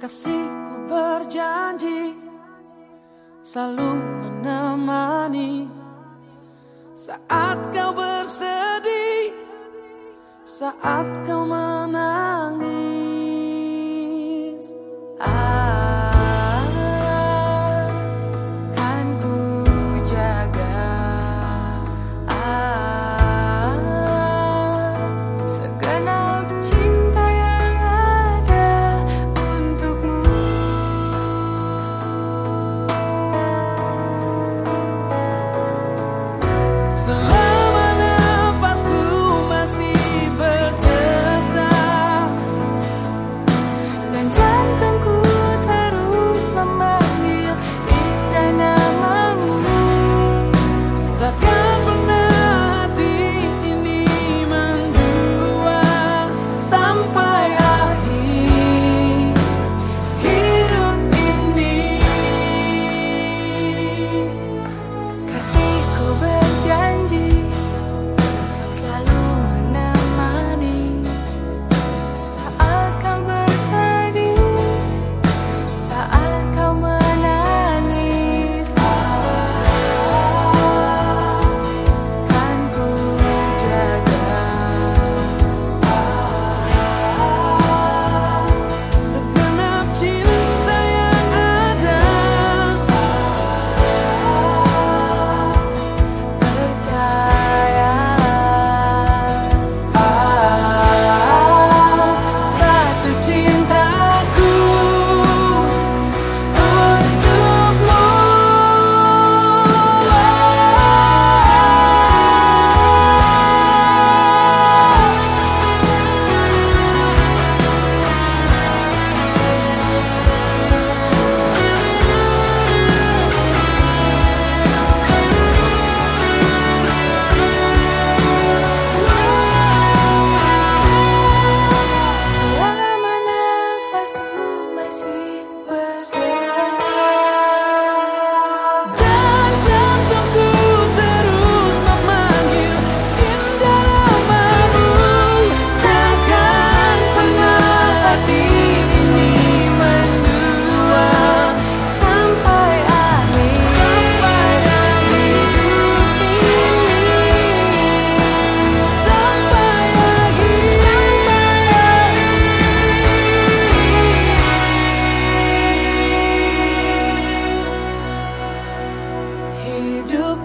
Kasihku berjanji selalu menemani saat kau bersedih, saat kau menangis.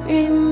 in